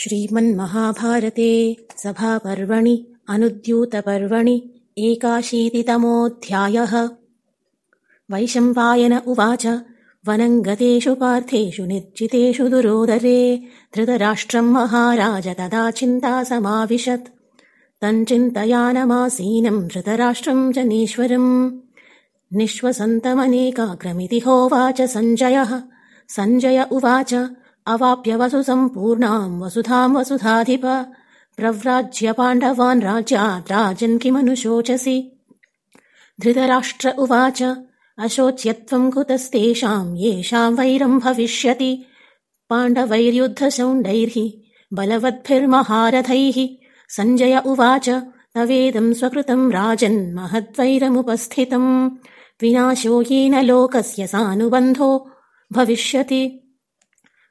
श्रीमन्महाभारते सभापर्वणि अनुद्यूतपर्वणि एकाशीतितमोऽध्यायः। वैशम्पायन उवाच वनङ्गतेषु पार्थेषु निर्जितेषु दुरोदरे धृतराष्ट्रम् महाराज तदा चिन्ता समाविशत् तञ्चिन्तयानमासीनम् धृतराष्ट्रम् जनीश्वरम्। निःश्वसन्तमनेकाग्रमिति होवाच सञ्जयः। सञ्जय उवाच अवाप्य वसु सम्पूर्णाम् वसुधाम् वसुधाधिप। प्रव्राज्य पाण्डवान् राज्यात् राजन् किमनुशोचसि? धृतराष्ट्र उवाच अशोच्यत्वम् कुतस्तेषाम् येषाम् वैरम् भविष्यति। पाण्डवैर्युद्धशौण्डैः बलवद्भिर्महारथैः सञ्जय उवाच तवेदम् स्वकृतम् राजन् महद्वैरमुपस्थितम्। विनाशो येन लोकस्य सानुबन्धो भविष्यति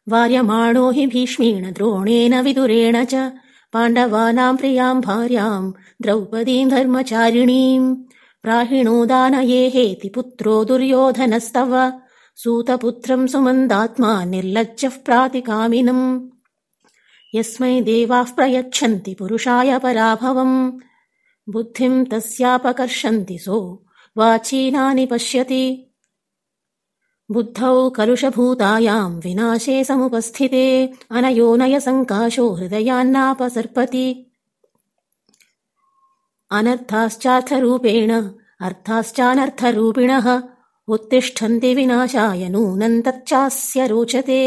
वार्यमाणो हि भीष्मेण द्रोणेन विदुरेण च पाण्डवानाम् प्रियाम् भार्याम् द्रौपदीम् धर्मचारिणीम् प्राहिणो दानयेहेति पुत्रो दुर्योधनस्तव सूतपुत्रम् सुमन्दात्मा निर्लज्जः प्रातिकामिनम्। यस्मै देवाः प्रयच्छन्ति पुरुषाय पराभवम्। बुद्धिम् तस्यापकर्षन्ति सो वाचीनानि पश्यति बुद्धौ कलुषभूतायाम् विनाशे समुपस्थिते अनयोनयसङ्काशो हृदयान्नापसर्पति। अनर्थाश्चार्थरूपेण अर्थाश्चानर्थरूपिणः उत्तिष्ठन्ति विनाशाय नूनम् तच्चास्य रोचते